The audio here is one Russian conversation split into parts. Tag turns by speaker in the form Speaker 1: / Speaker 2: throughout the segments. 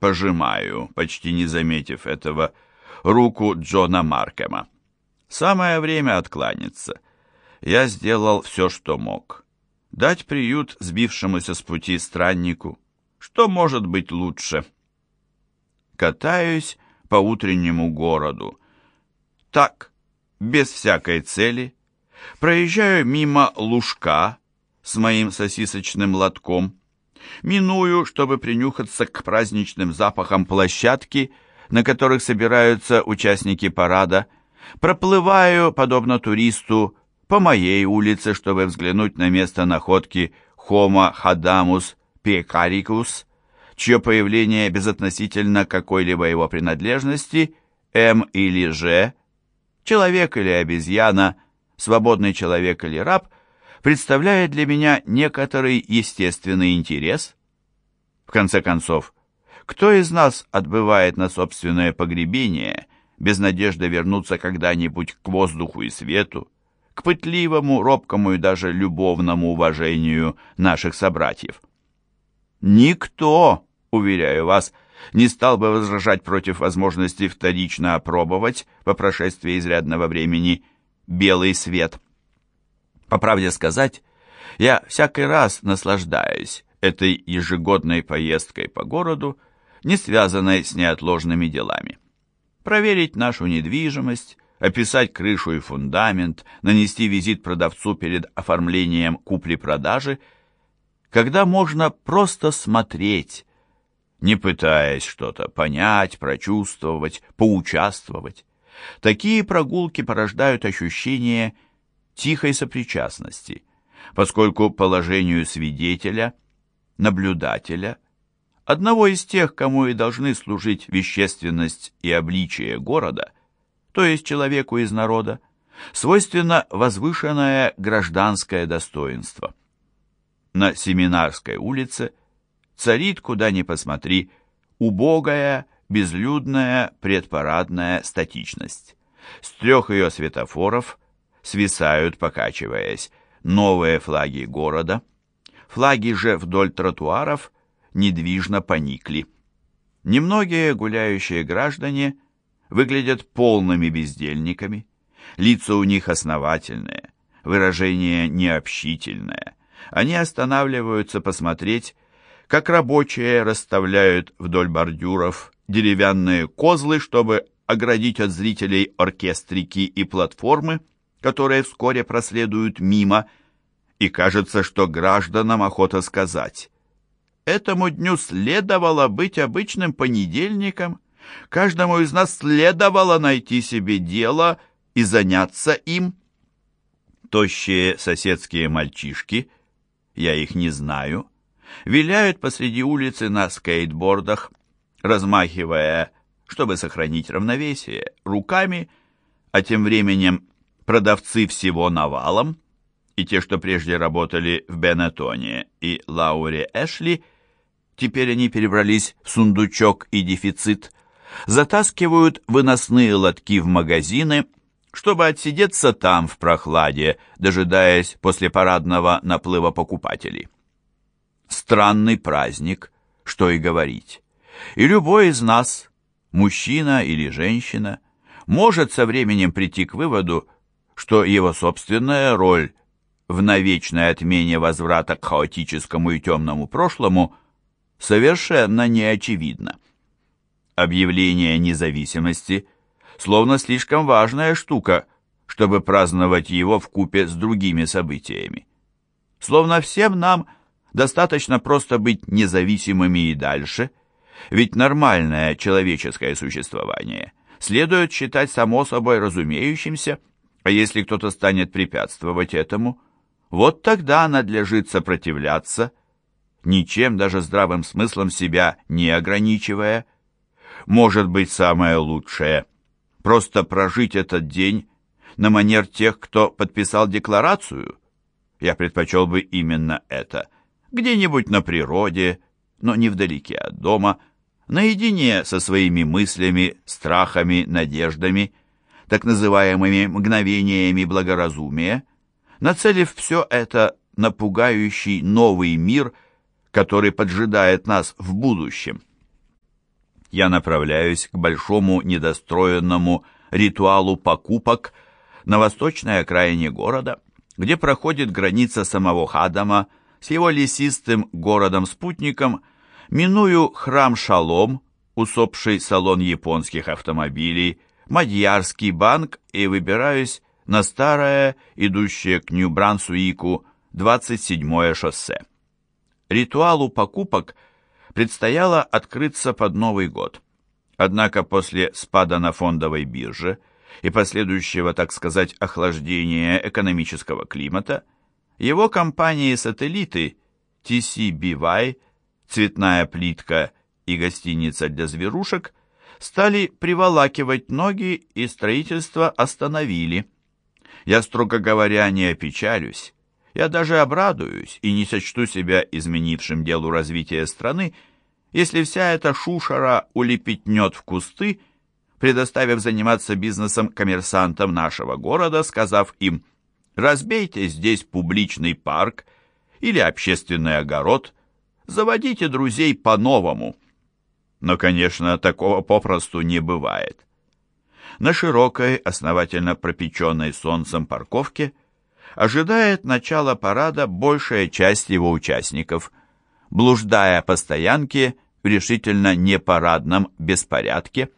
Speaker 1: Пожимаю, почти не заметив этого, руку Джона Маркема. Самое время откланяться. Я сделал все, что мог. Дать приют сбившемуся с пути страннику. Что может быть лучше? Катаюсь по утреннему городу. Так, без всякой цели. Проезжаю мимо лужка с моим сосисочным лотком. Миную, чтобы принюхаться к праздничным запахам площадки, на которых собираются участники парада. Проплываю, подобно туристу, по моей улице, чтобы взглянуть на место находки Homo hadamus pecaricus, чье появление безотносительно какой-либо его принадлежности, М или Ж, человек или обезьяна, свободный человек или раб, представляет для меня некоторый естественный интерес. В конце концов, кто из нас отбывает на собственное погребение без надежды вернуться когда-нибудь к воздуху и свету, к пытливому, робкому и даже любовному уважению наших собратьев? Никто, уверяю вас, не стал бы возражать против возможности вторично опробовать по прошествии изрядного времени белый свет. По правде сказать, я всякий раз наслаждаюсь этой ежегодной поездкой по городу, не связанной с неотложными делами. Проверить нашу недвижимость, описать крышу и фундамент, нанести визит продавцу перед оформлением купли-продажи, когда можно просто смотреть, не пытаясь что-то понять, прочувствовать, поучаствовать. Такие прогулки порождают ощущение тихой сопричастности, поскольку положению свидетеля, наблюдателя, одного из тех, кому и должны служить вещественность и обличие города, то есть человеку из народа, свойственно возвышенное гражданское достоинство. На Семинарской улице царит, куда ни посмотри, убогая, безлюдная предпарадная статичность. С трех ее светофоров свисают, покачиваясь, новые флаги города. Флаги же вдоль тротуаров недвижно поникли. Немногие гуляющие граждане выглядят полными бездельниками. Лица у них основательные, выражение необщительное. Они останавливаются посмотреть, как рабочие расставляют вдоль бордюров деревянные козлы, чтобы оградить от зрителей оркестрики и платформы, которые вскоре проследуют мимо, и кажется, что гражданам охота сказать. Этому дню следовало быть обычным понедельником, каждому из нас следовало найти себе дело и заняться им. Тощие соседские мальчишки, я их не знаю, виляют посреди улицы на скейтбордах, размахивая, чтобы сохранить равновесие, руками, а тем временем продавцы всего навалом, и те, что прежде работали в Бенетоне и Лауре Эшли, теперь они перебрались в сундучок и дефицит, затаскивают выносные лотки в магазины, чтобы отсидеться там в прохладе, дожидаясь после парадного наплыва покупателей. Странный праздник, что и говорить. И любой из нас, мужчина или женщина, может со временем прийти к выводу, что его собственная роль в навечной отмене возврата к хаотическому и темному прошлому совершенно неочевидна. Объявление независимости словно слишком важная штука, чтобы праздновать его в купе с другими событиями. Словно всем нам достаточно просто быть независимыми и дальше – ведь нормальное человеческое существование следует считать само собой разумеющимся, а если кто-то станет препятствовать этому, вот тогда надлежит сопротивляться, ничем, даже здравым смыслом себя не ограничивая. Может быть, самое лучшее – просто прожить этот день на манер тех, кто подписал декларацию? Я предпочел бы именно это. Где-нибудь на природе, но не вдалеке от дома, наедине со своими мыслями, страхами, надеждами, так называемыми мгновениями благоразумия, нацелив все это на пугающий новый мир, который поджидает нас в будущем. я направляюсь к большому недостроенному ритуалу покупок на восточной окраине города, где проходит граница самого Хадама с его лесистым городом-спутником, миную храм Шалом, усопший салон японских автомобилей, Мадьярский банк и выбираюсь на старое, идущее к Нью-Брансуику, 27-е шоссе. Ритуалу покупок предстояло открыться под Новый год. Однако после спада на фондовой бирже и последующего, так сказать, охлаждения экономического климата, его компании-сателлиты TCBY, цветная плитка и гостиница для зверушек стали приволакивать ноги и строительство остановили. Я, строго говоря, не опечалюсь. Я даже обрадуюсь и не сочту себя изменившим делу развития страны, если вся эта шушера улепетнет в кусты, предоставив заниматься бизнесом коммерсантам нашего города, сказав им «разбейте здесь публичный парк или общественный огород, заводите друзей по-новому». Но, конечно, такого попросту не бывает. На широкой, основательно пропеченной солнцем парковке ожидает начала парада большая часть его участников, блуждая по стоянке в решительно непарадном беспорядке,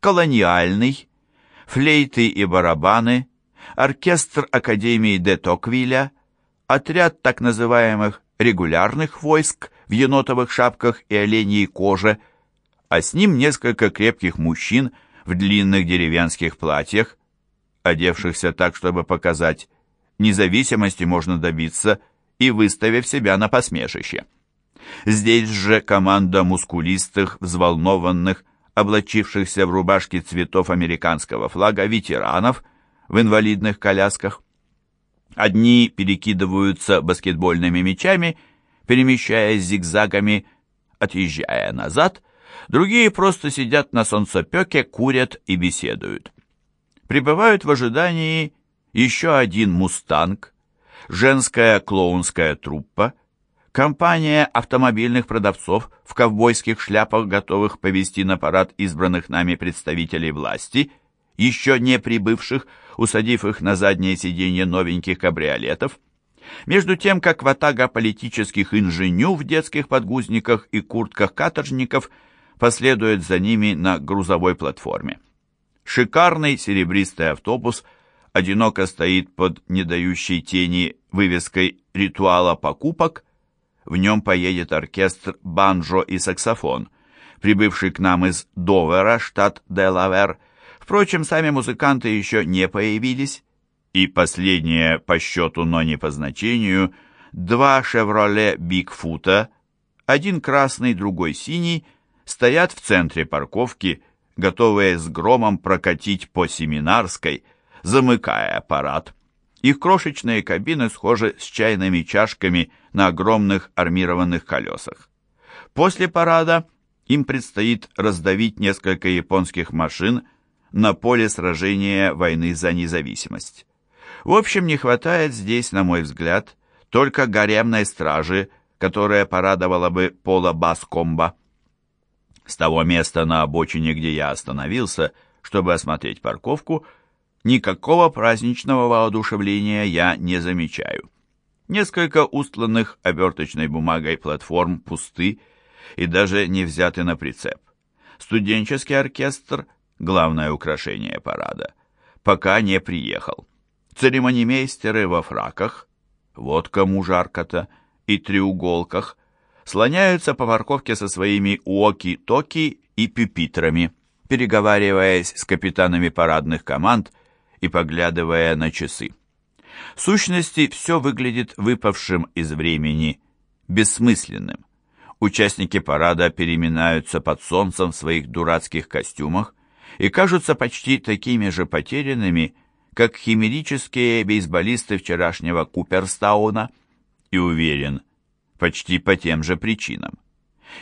Speaker 1: колониальный, флейты и барабаны, оркестр Академии де Токвиля, отряд так называемых регулярных войск в енотовых шапках и оленьей коже – а с ним несколько крепких мужчин в длинных деревенских платьях, одевшихся так, чтобы показать, независимости можно добиться и выставив себя на посмешище. Здесь же команда мускулистых, взволнованных, облачившихся в рубашки цветов американского флага ветеранов в инвалидных колясках. Одни перекидываются баскетбольными мячами, перемещаясь зигзагами, отъезжая назад, Другие просто сидят на солнцепеке, курят и беседуют. Прибывают в ожидании еще один «Мустанг», женская клоунская труппа, компания автомобильных продавцов в ковбойских шляпах, готовых повести на парад избранных нами представителей власти, еще не прибывших, усадив их на заднее сиденье новеньких кабриолетов, между тем, как ватага политических инженю в детских подгузниках и куртках каторжников – последует за ними на грузовой платформе. Шикарный серебристый автобус одиноко стоит под недающей тени вывеской «Ритуала покупок». В нем поедет оркестр «Банджо» и «Саксофон», прибывший к нам из Довера, штат Делавер. Впрочем, сами музыканты еще не появились, и последнее по счету, но не по значению, два «Шевроле Бигфута», один красный, другой синий – стоят в центре парковки, готовые с громом прокатить по Семинарской, замыкая аппарат. Их крошечные кабины схожи с чайными чашками на огромных армированных колесах. После парада им предстоит раздавить несколько японских машин на поле сражения войны за независимость. В общем, не хватает здесь, на мой взгляд, только гаремной стражи, которая порадовала бы Пола Баскомба. С того места на обочине, где я остановился, чтобы осмотреть парковку, никакого праздничного воодушевления я не замечаю. Несколько устланных оберточной бумагой платформ пусты и даже не взяты на прицеп. Студенческий оркестр, главное украшение парада, пока не приехал. Церемонимейстеры во фраках, вот кому жарко-то, и треуголках – слоняются по парковке со своими уоки-токи и пюпитрами, переговариваясь с капитанами парадных команд и поглядывая на часы. В сущности, все выглядит выпавшим из времени, бессмысленным. Участники парада переминаются под солнцем в своих дурацких костюмах и кажутся почти такими же потерянными, как химерические бейсболисты вчерашнего Куперстауна, и уверен, почти по тем же причинам.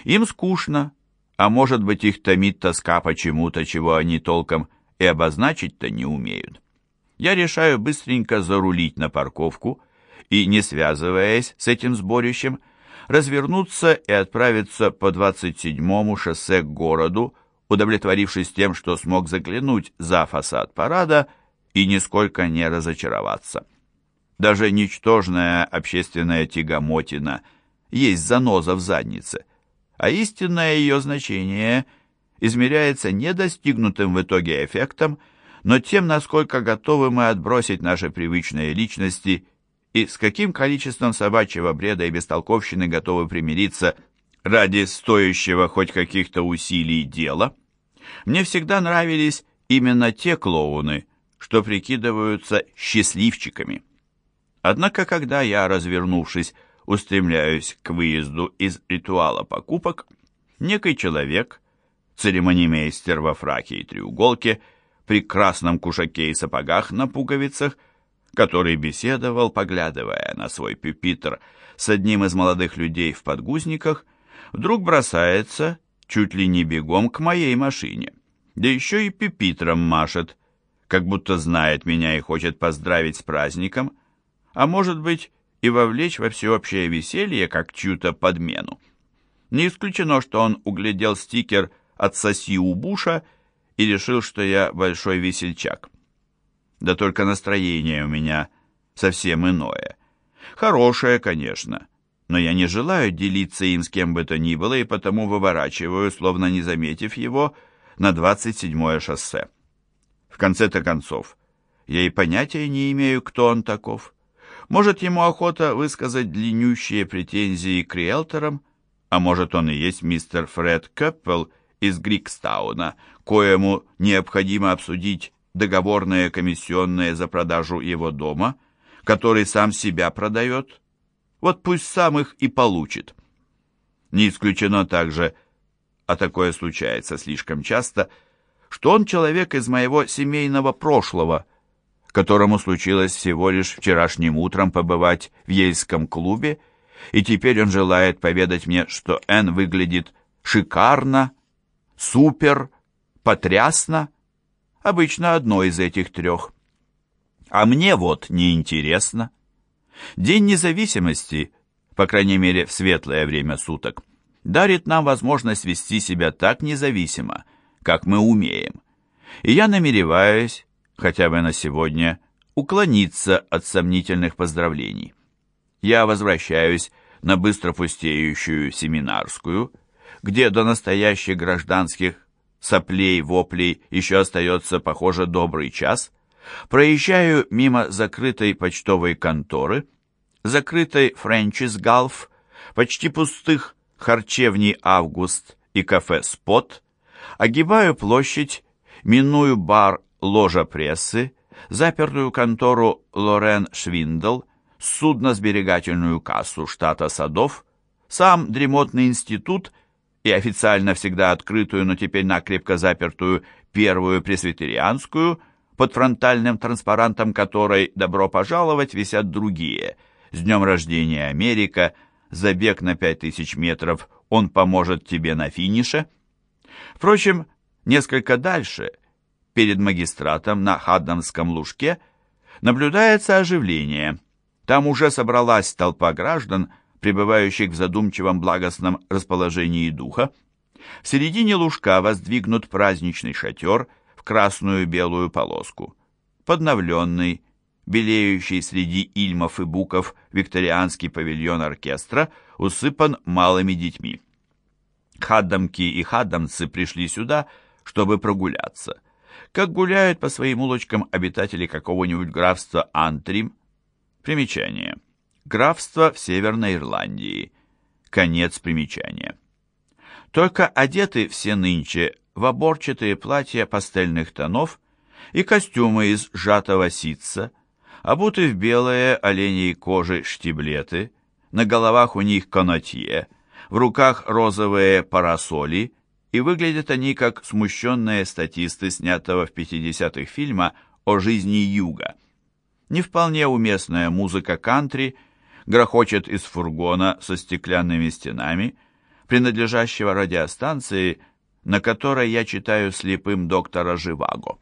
Speaker 1: Им скучно, а может быть их томит тоска почему-то, чего они толком и обозначить-то не умеют. Я решаю быстренько зарулить на парковку и, не связываясь с этим сборищем, развернуться и отправиться по 27-му шоссе к городу, удовлетворившись тем, что смог заглянуть за фасад парада и нисколько не разочароваться. Даже ничтожная общественная тягомотина есть заноза в заднице, а истинное ее значение измеряется не достигнутым в итоге эффектом, но тем, насколько готовы мы отбросить наши привычные личности и с каким количеством собачьего бреда и бестолковщины готовы примириться ради стоящего хоть каких-то усилий дела. Мне всегда нравились именно те клоуны, что прикидываются счастливчиками. Однако, когда я, развернувшись, устремляюсь к выезду из ритуала покупок, некий человек, церемонимейстер во фраке и треуголке, при красном кушаке и сапогах на пуговицах, который беседовал, поглядывая на свой пюпитр с одним из молодых людей в подгузниках, вдруг бросается, чуть ли не бегом, к моей машине, да еще и пюпитром машет, как будто знает меня и хочет поздравить с праздником, а может быть и вовлечь во всеобщее веселье, как чью-то подмену. Не исключено, что он углядел стикер «Отсоси у Буша» и решил, что я большой весельчак. Да только настроение у меня совсем иное. Хорошее, конечно, но я не желаю делиться им с кем бы то ни было и потому выворачиваю, словно не заметив его, на 27-е шоссе. В конце-то концов, я и понятия не имею, кто он таков. Может, ему охота высказать длиннющие претензии к риэлторам, а может, он и есть мистер Фред Кэппелл из Грикстауна, коему необходимо обсудить договорные комиссионные за продажу его дома, который сам себя продает. Вот пусть сам их и получит. Не исключено также, а такое случается слишком часто, что он человек из моего семейного прошлого – которому случилось всего лишь вчерашним утром побывать в Ельском клубе, и теперь он желает поведать мне, что Энн выглядит шикарно, супер, потрясно, обычно одно из этих трех. А мне вот неинтересно. День независимости, по крайней мере в светлое время суток, дарит нам возможность вести себя так независимо, как мы умеем. И я намереваюсь хотя бы на сегодня, уклониться от сомнительных поздравлений. Я возвращаюсь на быстро пустеющую семинарскую, где до настоящих гражданских соплей, воплей еще остается, похоже, добрый час, проезжаю мимо закрытой почтовой конторы, закрытой Френчис Галф, почти пустых харчевней «Август» и кафе «Спот», огибаю площадь, миную бар ложа прессы, запертую контору Лорен Швиндл, судно-сберегательную кассу штата Садов, сам дремотный институт и официально всегда открытую, но теперь накрепко запертую первую пресвитерианскую, под фронтальным транспарантом которой «Добро пожаловать» висят другие. «С днем рождения, Америка», «Забег на пять тысяч метров», «Он поможет тебе на финише». Впрочем, несколько дальше – перед магистратом на Хаддамском лужке наблюдается оживление. Там уже собралась толпа граждан, пребывающих в задумчивом благостном расположении духа. В середине лужка воздвигнут праздничный шатер в красную белую полоску. Подновленный, белеющий среди ильмов и буков викторианский павильон оркестра усыпан малыми детьми. Хаддамки и хаддамцы пришли сюда, чтобы прогуляться как гуляют по своим улочкам обитатели какого-нибудь графства Антрим. Примечание. Графство в Северной Ирландии. Конец примечания. Только одеты все нынче в оборчатые платья пастельных тонов и костюмы из сжатого ситца, обуты в белые оленей кожи штиблеты, на головах у них канатье, в руках розовые парасоли и выглядят они как смущенные статисты снятого в 50-х фильма о жизни Юга. Не вполне уместная музыка кантри грохочет из фургона со стеклянными стенами, принадлежащего радиостанции, на которой я читаю слепым доктора Живаго.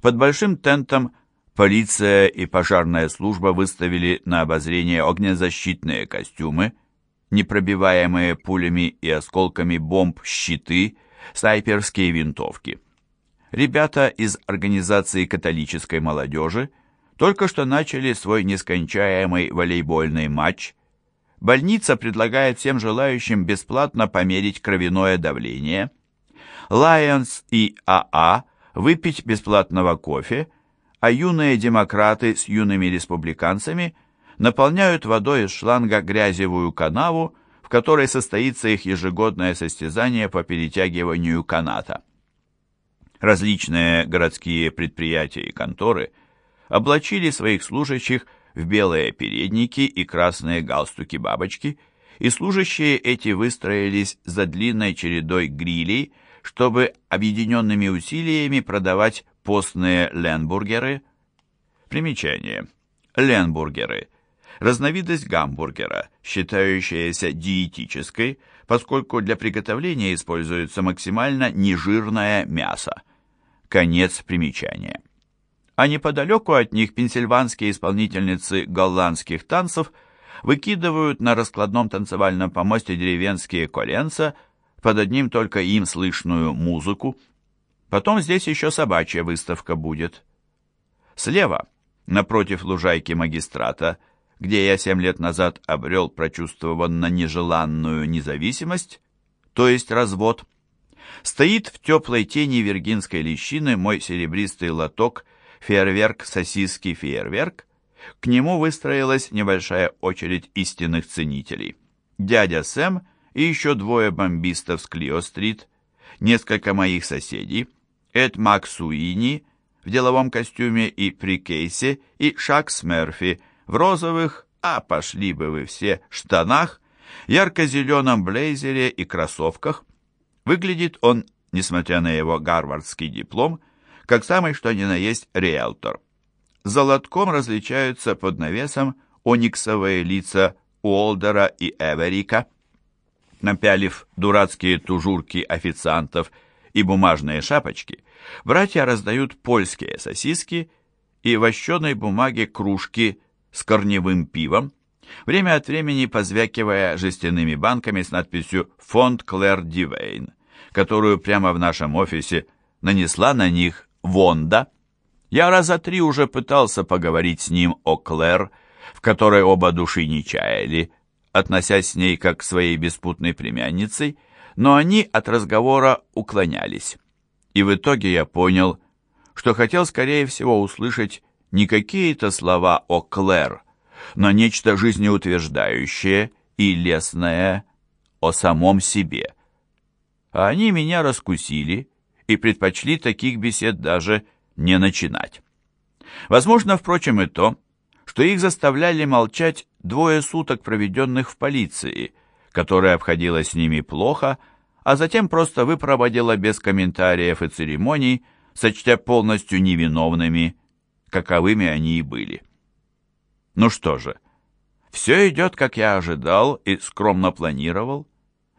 Speaker 1: Под большим тентом полиция и пожарная служба выставили на обозрение огнезащитные костюмы – непробиваемые пулями и осколками бомб щиты, снайперские винтовки. Ребята из организации католической молодежи только что начали свой нескончаемый волейбольный матч. Больница предлагает всем желающим бесплатно померить кровяное давление. Lions и АА выпить бесплатного кофе, а юные демократы с юными республиканцами наполняют водой из шланга грязевую канаву, в которой состоится их ежегодное состязание по перетягиванию каната. Различные городские предприятия и конторы облачили своих служащих в белые передники и красные галстуки-бабочки, и служащие эти выстроились за длинной чередой грилей, чтобы объединенными усилиями продавать постные ленбургеры. Примечание. Ленбургеры – разновидность гамбургера, считающаяся диетической, поскольку для приготовления используется максимально нежирное мясо. Конец примечания. А неподалеку от них пенсильванские исполнительницы голландских танцев выкидывают на раскладном танцевальном помосте деревенские коленца под одним только им слышную музыку. Потом здесь еще собачья выставка будет. Слева, напротив лужайки магистрата, где я семь лет назад обрел прочувствованно нежеланную независимость, то есть развод, Стоит в теплой тени виргинской лещины мой серебристый лоток «Фейерверк, сосиски, фейерверк». К нему выстроилась небольшая очередь истинных ценителей. Дядя Сэм и еще двое бомбистов с Клио-стрит, несколько моих соседей, Эд Максуини в деловом костюме и при кейсе, и Шакс Мерфи в розовых, а пошли бы вы все, штанах, ярко-зеленом блейзере и кроссовках – Выглядит он, несмотря на его гарвардский диплом, как самый что ни на есть риэлтор. Золотком различаются под навесом ониксовые лица Уолдера и Эверика. Напялив дурацкие тужурки официантов и бумажные шапочки, братья раздают польские сосиски и вощеной бумаге кружки с корневым пивом, время от времени позвякивая жестяными банками с надписью «Фонд Клэр Дивейн», которую прямо в нашем офисе нанесла на них Вонда. Я раза три уже пытался поговорить с ним о Клэр, в которой оба души не чаяли, относясь с ней как к своей беспутной племянницей, но они от разговора уклонялись. И в итоге я понял, что хотел, скорее всего, услышать не какие-то слова о Клэр, но нечто жизнеутверждающее и лесное о самом себе. А они меня раскусили и предпочли таких бесед даже не начинать. Возможно, впрочем, и то, что их заставляли молчать двое суток, проведенных в полиции, которая обходилась с ними плохо, а затем просто выпроводила без комментариев и церемоний, сочтя полностью невиновными, каковыми они и были. Ну что же, все идет, как я ожидал и скромно планировал.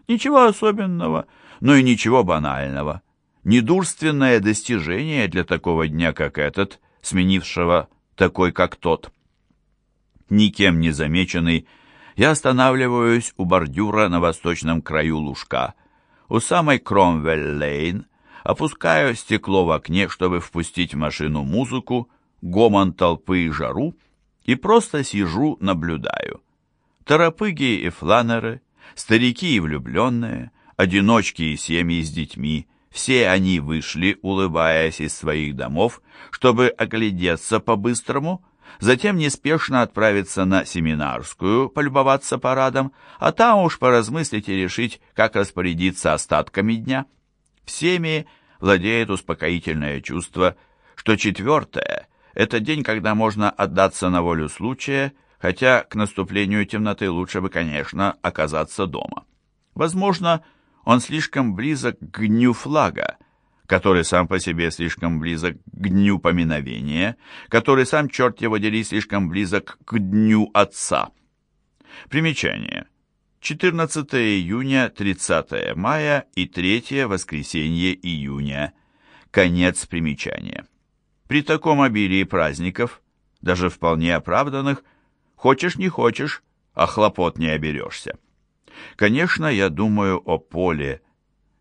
Speaker 1: Ничего особенного, но и ничего банального. Недурственное достижение для такого дня, как этот, сменившего такой, как тот. Никем не замеченный, я останавливаюсь у бордюра на восточном краю лужка, у самой Кромвель-Лейн, опускаю стекло в окне, чтобы впустить в машину музыку, гомон толпы и жару, и просто сижу, наблюдаю. Торопыги и фланеры, старики и влюбленные, одиночки и семьи с детьми, все они вышли, улыбаясь из своих домов, чтобы оглядеться по-быстрому, затем неспешно отправиться на семинарскую, полюбоваться парадом, а там уж поразмыслить и решить, как распорядиться остатками дня. Всеми владеет успокоительное чувство, что четвертое — это день, когда можно отдаться на волю случая, хотя к наступлению темноты лучше бы, конечно, оказаться дома. Возможно, он слишком близок к дню флага, который сам по себе слишком близок к дню поминовения, который сам, черт его дери, слишком близок к дню отца. Примечание. 14 июня, 30 мая и 3 воскресенье июня. Конец примечания. При таком обилии праздников, даже вполне оправданных, хочешь не хочешь, а хлопот не оберешься. Конечно, я думаю о Поле,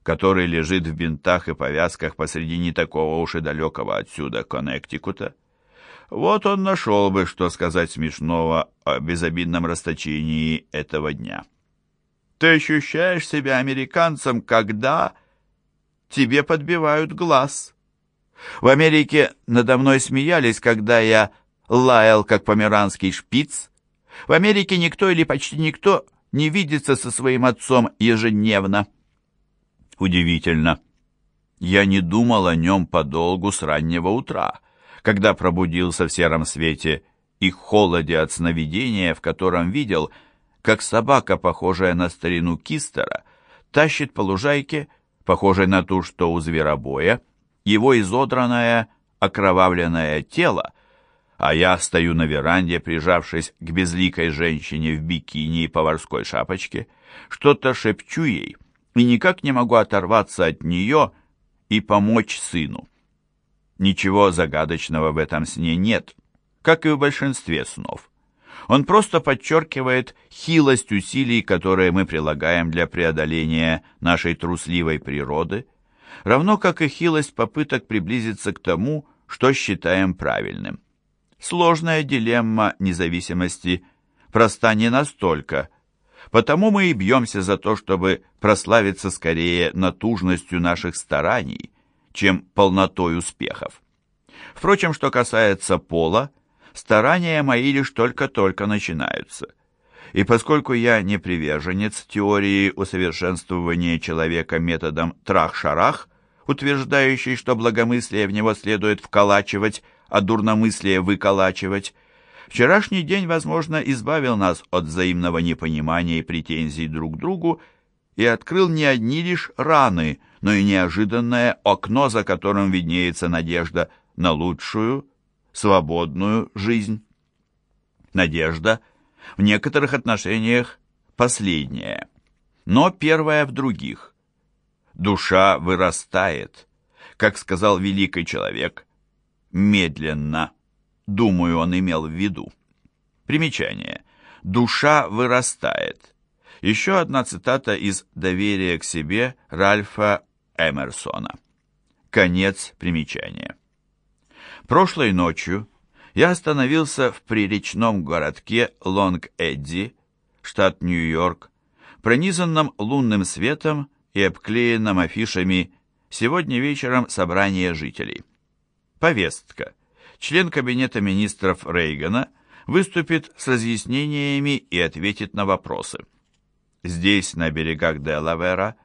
Speaker 1: который лежит в бинтах и повязках посреди не такого уж и далекого отсюда Коннектикута. Вот он нашел бы, что сказать смешного о безобидном расточении этого дня. Ты ощущаешь себя американцем, когда тебе подбивают глаз. В Америке надо мной смеялись, когда я лаял, как померанский шпиц. В Америке никто или почти никто не видится со своим отцом ежедневно. Удивительно. Я не думал о нем подолгу с раннего утра, когда пробудился в сером свете и холоде от сновидения, в котором видел, как собака, похожая на старину Кистера, тащит по лужайке, похожей на ту, что у зверобоя, его изодранное, окровавленное тело, а я стою на веранде, прижавшись к безликой женщине в бикини и поварской шапочке, что-то шепчу ей и никак не могу оторваться от нее и помочь сыну. Ничего загадочного в этом сне нет, как и в большинстве снов. Он просто подчеркивает хилость усилий, которые мы прилагаем для преодоления нашей трусливой природы, равно как и хилость попыток приблизиться к тому, что считаем правильным. Сложная дилемма независимости проста не настолько, потому мы и бьемся за то, чтобы прославиться скорее натужностью наших стараний, чем полнотой успехов. Впрочем, что касается пола, старания мои лишь только-только начинаются. И поскольку я не приверженец теории усовершенствования человека методом трах-шарах, утверждающей, что благомыслие в него следует вколачивать, а дурномыслие выколачивать. Вчерашний день, возможно, избавил нас от взаимного непонимания и претензий друг к другу и открыл не одни лишь раны, но и неожиданное окно, за которым виднеется надежда на лучшую, свободную жизнь. Надежда в некоторых отношениях последняя, но первая в других. Душа вырастает, как сказал великий человек, медленно. Думаю, он имел в виду. Примечание. Душа вырастает. Еще одна цитата из «Доверия к себе» Ральфа Эмерсона. Конец примечания. Прошлой ночью я остановился в приречном городке Лонг-Эдди, штат Нью-Йорк, пронизанном лунным светом и обклеенном афишами «Сегодня вечером собрание жителей». Повестка. Член Кабинета министров Рейгана выступит с разъяснениями и ответит на вопросы. Здесь, на берегах Делавера,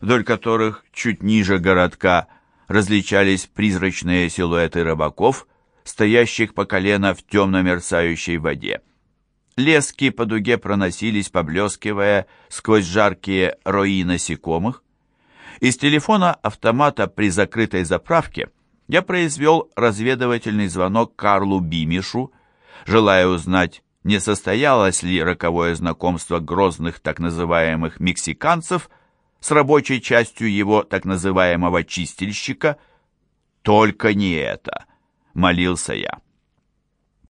Speaker 1: вдоль которых чуть ниже городка различались призрачные силуэты рыбаков, стоящих по колено в темно-мерцающей воде. Лески по дуге проносились, поблескивая сквозь жаркие рои насекомых. Из телефона автомата при закрытой заправке – я произвел разведывательный звонок Карлу Бимишу, желая узнать, не состоялось ли роковое знакомство грозных так называемых мексиканцев с рабочей частью его так называемого чистильщика. «Только не это», — молился я.